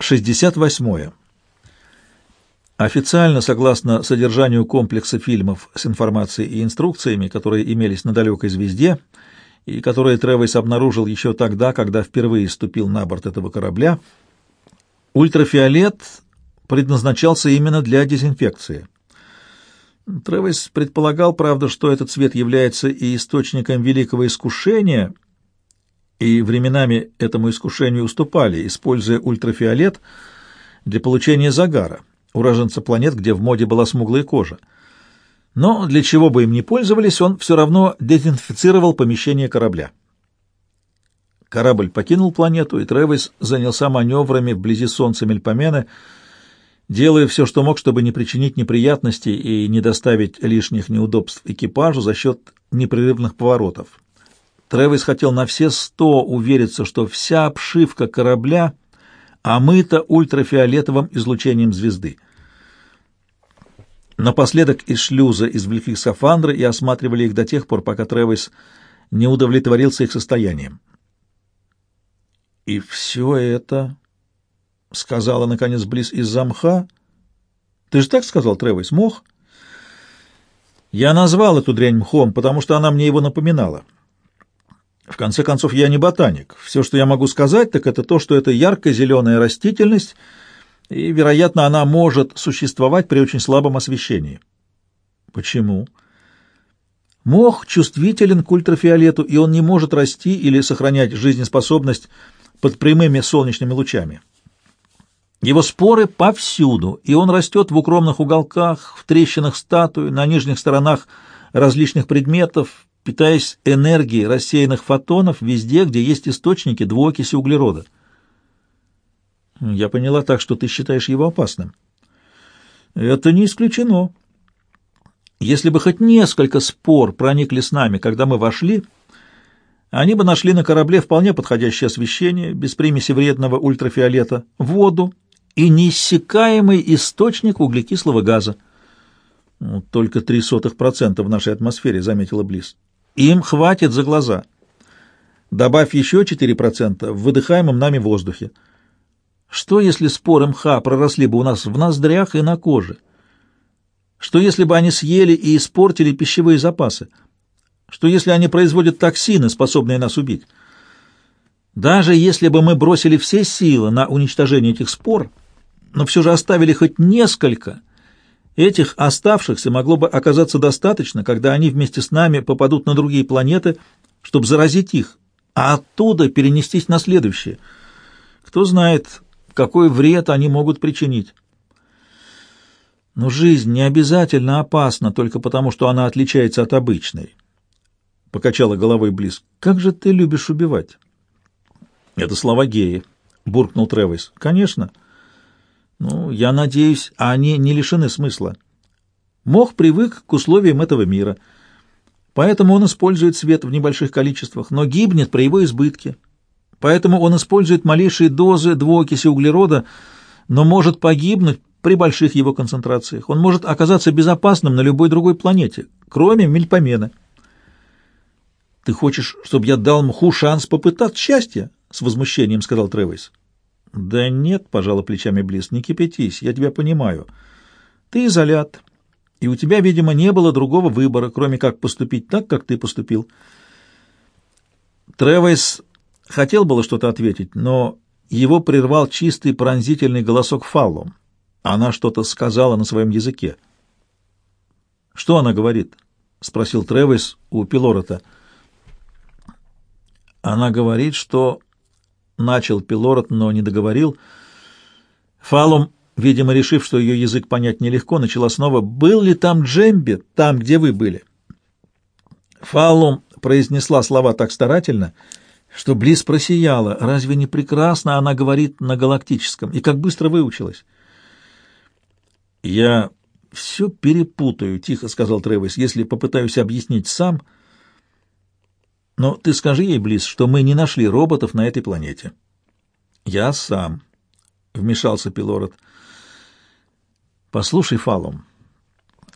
68. Официально, согласно содержанию комплекса фильмов с информацией и инструкциями, которые имелись на далекой звезде, и которые Тревис обнаружил еще тогда, когда впервые ступил на борт этого корабля, ультрафиолет предназначался именно для дезинфекции. Тревис предполагал, правда, что этот цвет является и источником великого искушения, и временами этому искушению уступали, используя ультрафиолет для получения загара, уроженца планет, где в моде была смуглая кожа. Но для чего бы им ни пользовались, он все равно дезинфицировал помещение корабля. Корабль покинул планету, и Тревис занялся маневрами вблизи Солнца Мельпомены, делая все, что мог, чтобы не причинить неприятностей и не доставить лишних неудобств экипажу за счет непрерывных поворотов. Тревис хотел на все сто увериться, что вся обшивка корабля омыта ультрафиолетовым излучением звезды. Напоследок из шлюза извлекли скафандры и осматривали их до тех пор, пока Тревис не удовлетворился их состоянием. «И все это...» — сказала, наконец, Близ из-за мха. «Ты же так сказал, Тревис, мох?» «Я назвал эту дрянь мхом, потому что она мне его напоминала». В конце концов, я не ботаник. Все, что я могу сказать, так это то, что это ярко-зеленая растительность, и, вероятно, она может существовать при очень слабом освещении. Почему? Мох чувствителен к ультрафиолету, и он не может расти или сохранять жизнеспособность под прямыми солнечными лучами. Его споры повсюду, и он растет в укромных уголках, в трещинах статуи, на нижних сторонах различных предметов, питаясь энергией рассеянных фотонов везде, где есть источники двуокиси углерода. Я поняла так, что ты считаешь его опасным. Это не исключено. Если бы хоть несколько спор проникли с нами, когда мы вошли, они бы нашли на корабле вполне подходящее освещение, без примеси вредного ультрафиолета, воду и неиссякаемый источник углекислого газа. Ну, только три сотых процента в нашей атмосфере, заметила Близ. Им хватит за глаза. Добавь еще 4% в выдыхаемом нами воздухе. Что, если споры мха проросли бы у нас в ноздрях и на коже? Что, если бы они съели и испортили пищевые запасы? Что, если они производят токсины, способные нас убить? Даже если бы мы бросили все силы на уничтожение этих спор, но все же оставили хоть несколько, Этих оставшихся могло бы оказаться достаточно, когда они вместе с нами попадут на другие планеты, чтобы заразить их, а оттуда перенестись на следующие. Кто знает, какой вред они могут причинить. Но жизнь не обязательно опасна только потому, что она отличается от обычной. Покачала головой Близ. Как же ты любишь убивать? Это слова геи, буркнул Тревис. Конечно. Ну, я надеюсь, они не лишены смысла. Мох привык к условиям этого мира, поэтому он использует свет в небольших количествах, но гибнет при его избытке. Поэтому он использует малейшие дозы двуокиси углерода, но может погибнуть при больших его концентрациях. Он может оказаться безопасным на любой другой планете, кроме Мельпомены. «Ты хочешь, чтобы я дал мху шанс попытать счастья?» — с возмущением сказал Тревис. «Да нет», — пожала плечами Близ, — «не кипятись, я тебя понимаю. Ты изолят, и у тебя, видимо, не было другого выбора, кроме как поступить так, как ты поступил». Тревис хотел было что-то ответить, но его прервал чистый пронзительный голосок Фалло. Она что-то сказала на своем языке. «Что она говорит?» — спросил Тревис у Пилорота. «Она говорит, что начал Пилород, но не договорил. Фалум, видимо, решив, что ее язык понять нелегко, начала снова «Был ли там Джемби, там, где вы были?» Фалум произнесла слова так старательно, что Близ просияла. Разве не прекрасно она говорит на галактическом? И как быстро выучилась? «Я все перепутаю», — тихо сказал Тревис, — «если попытаюсь объяснить сам...» Но ты скажи ей, Близ, что мы не нашли роботов на этой планете. Я сам, вмешался Пилород. Послушай, Фалом.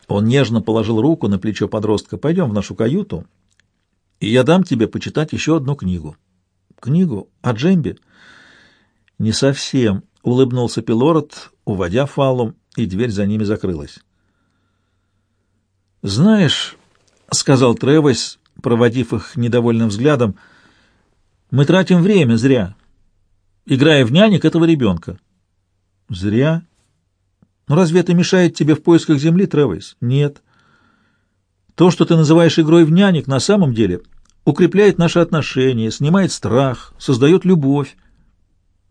Он нежно положил руку на плечо подростка. Пойдем в нашу каюту, и я дам тебе почитать еще одну книгу. Книгу о Джембе? Не совсем. — улыбнулся Пилород, уводя фалум, и дверь за ними закрылась. «Знаешь», — сказал Тревес, проводив их недовольным взглядом, — «мы тратим время зря, играя в нянек этого ребенка». «Зря? Ну разве это мешает тебе в поисках земли, Тревес?» «Нет. То, что ты называешь игрой в нянек, на самом деле укрепляет наши отношения, снимает страх, создает любовь.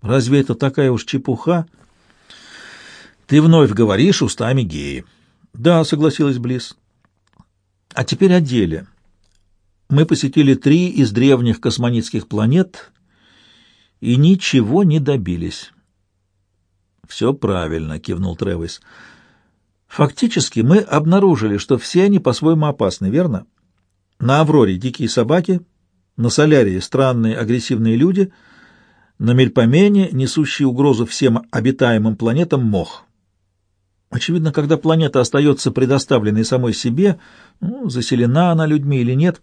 Разве это такая уж чепуха?» «Ты вновь говоришь устами геи». «Да», — согласилась Близ. «А теперь о деле». Мы посетили три из древних космонитских планет и ничего не добились. «Все правильно», — кивнул Тревис. «Фактически мы обнаружили, что все они по-своему опасны, верно? На Авроре дикие собаки, на Солярии странные агрессивные люди, на Мельпомене несущие угрозу всем обитаемым планетам мох». Очевидно, когда планета остается предоставленной самой себе, ну, заселена она людьми или нет,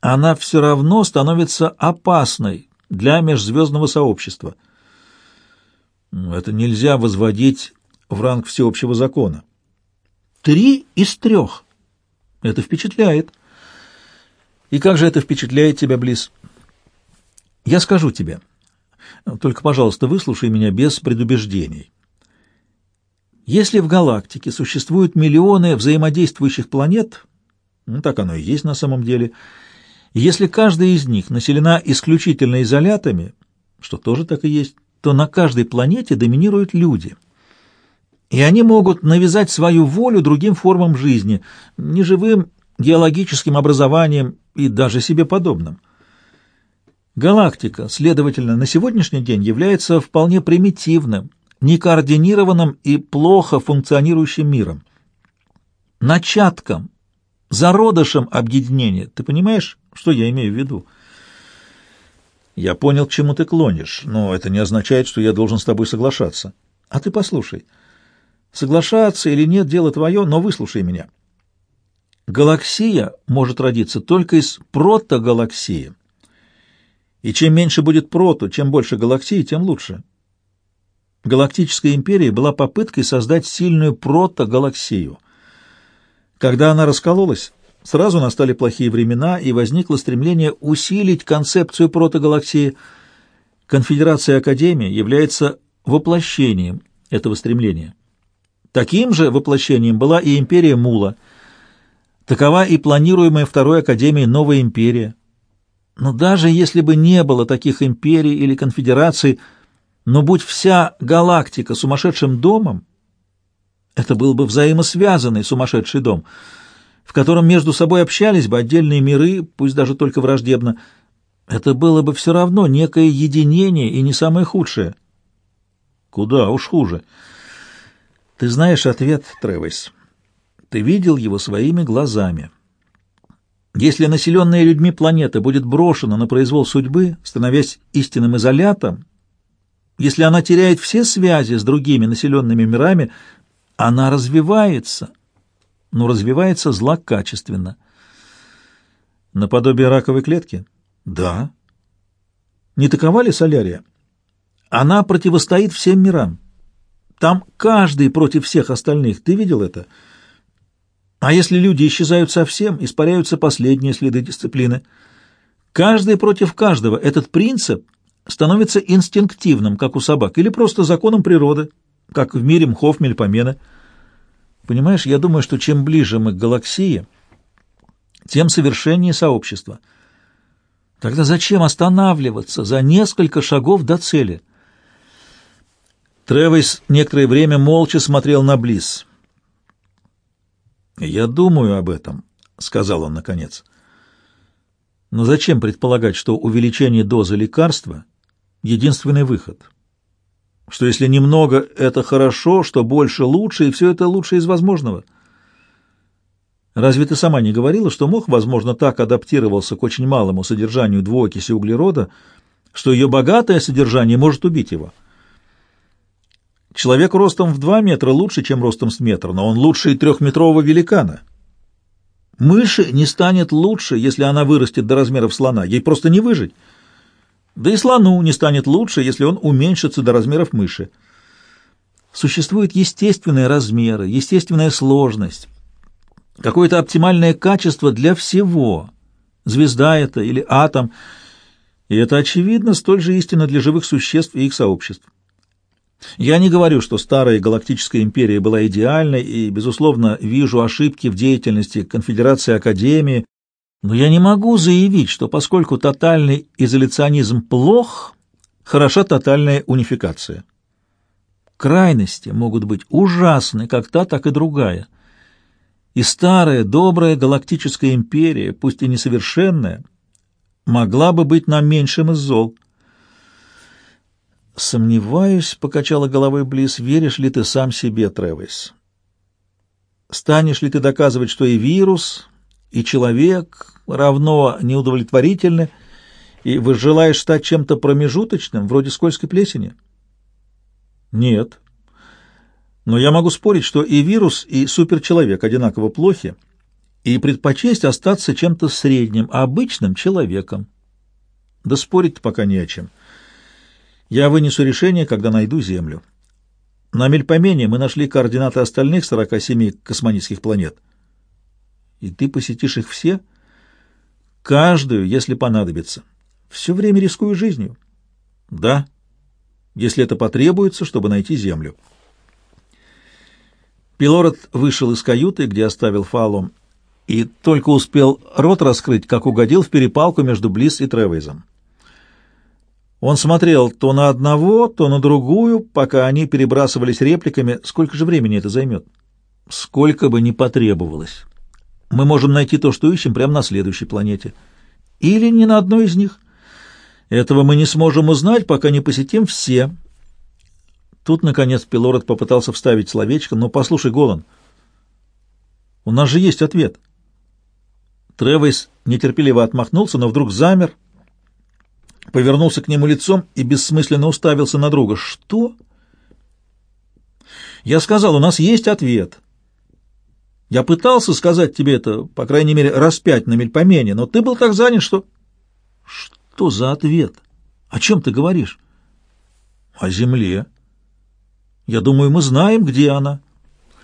она все равно становится опасной для межзвездного сообщества. Это нельзя возводить в ранг всеобщего закона. Три из трех. Это впечатляет. И как же это впечатляет тебя, Близ? Я скажу тебе. Только, пожалуйста, выслушай меня без предубеждений. Если в галактике существуют миллионы взаимодействующих планет, ну, так оно и есть на самом деле, если каждая из них населена исключительно изолятами, что тоже так и есть, то на каждой планете доминируют люди. И они могут навязать свою волю другим формам жизни, неживым геологическим образованием и даже себе подобным. Галактика, следовательно, на сегодняшний день является вполне примитивным, некоординированным и плохо функционирующим миром. Начатком, зародышем объединения. Ты понимаешь, что я имею в виду? Я понял, к чему ты клонишь, но это не означает, что я должен с тобой соглашаться. А ты послушай. Соглашаться или нет, дело твое, но выслушай меня. Галаксия может родиться только из протогалаксии. И чем меньше будет прото, чем больше галаксии, тем лучше. Галактическая империя была попыткой создать сильную протогалаксию. Когда она раскололась, Сразу настали плохие времена, и возникло стремление усилить концепцию протогалаксии. Конфедерация Академии является воплощением этого стремления. Таким же воплощением была и империя Мула. Такова и планируемая Второй Академией новая империя. Но даже если бы не было таких империй или конфедераций, но будь вся галактика сумасшедшим домом, это был бы взаимосвязанный сумасшедший дом — в котором между собой общались бы отдельные миры, пусть даже только враждебно, это было бы все равно некое единение и не самое худшее. Куда уж хуже. Ты знаешь ответ, Тревис. Ты видел его своими глазами. Если населенная людьми планета будет брошена на произвол судьбы, становясь истинным изолятом, если она теряет все связи с другими населенными мирами, она развивается, но развивается злокачественно. Наподобие раковой клетки? Да. Не такова ли солярия? Она противостоит всем мирам. Там каждый против всех остальных. Ты видел это? А если люди исчезают совсем, испаряются последние следы дисциплины. Каждый против каждого. Этот принцип становится инстинктивным, как у собак, или просто законом природы, как в мире мхов мельпомены. Понимаешь, я думаю, что чем ближе мы к галаксии, тем совершеннее сообщество. Тогда зачем останавливаться за несколько шагов до цели? Тревис некоторое время молча смотрел на Близ. «Я думаю об этом», — сказал он наконец. «Но зачем предполагать, что увеличение дозы лекарства — единственный выход?» Что если немного — это хорошо, что больше — лучше, и все это лучше из возможного. Разве ты сама не говорила, что мох, возможно, так адаптировался к очень малому содержанию двуокиси углерода, что ее богатое содержание может убить его? Человек ростом в два метра лучше, чем ростом с метра, но он лучше и трехметрового великана. Мыши не станет лучше, если она вырастет до размеров слона, ей просто не выжить. Да и слону не станет лучше, если он уменьшится до размеров мыши. Существуют естественные размеры, естественная сложность, какое-то оптимальное качество для всего. Звезда это или атом. И это, очевидно, столь же истинно для живых существ и их сообществ. Я не говорю, что старая галактическая империя была идеальной, и, безусловно, вижу ошибки в деятельности Конфедерации Академии, но я не могу заявить, что поскольку тотальный изоляционизм плох, хороша тотальная унификация. Крайности могут быть ужасны, как та, так и другая. И старая, добрая галактическая империя, пусть и несовершенная, могла бы быть нам меньшим из зол. «Сомневаюсь», — покачала головой Близ, — «веришь ли ты сам себе, Тревис? Станешь ли ты доказывать, что и вирус, и человек равно неудовлетворительны, и вы желаешь стать чем-то промежуточным, вроде скользкой плесени?» «Нет. Но я могу спорить, что и вирус, и суперчеловек одинаково плохи, и предпочесть остаться чем-то средним, обычным человеком. Да спорить пока не о чем». Я вынесу решение, когда найду Землю. На Мельпомене мы нашли координаты остальных 47 космонитских планет. И ты посетишь их все? Каждую, если понадобится. Все время рискую жизнью. Да, если это потребуется, чтобы найти Землю. Пилород вышел из каюты, где оставил Фалу, и только успел рот раскрыть, как угодил в перепалку между Близ и Тревейзом. Он смотрел то на одного, то на другую, пока они перебрасывались репликами. Сколько же времени это займет? Сколько бы ни потребовалось. Мы можем найти то, что ищем, прямо на следующей планете. Или не на одной из них. Этого мы не сможем узнать, пока не посетим все. Тут, наконец, Пилород попытался вставить словечко. Но послушай, Голан, у нас же есть ответ. Тревис нетерпеливо отмахнулся, но вдруг замер — повернулся к нему лицом и бессмысленно уставился на друга. «Что?» «Я сказал, у нас есть ответ. Я пытался сказать тебе это, по крайней мере, раз пять на мельпомене, но ты был так занят, что...» «Что за ответ? О чем ты говоришь?» «О земле. Я думаю, мы знаем, где она».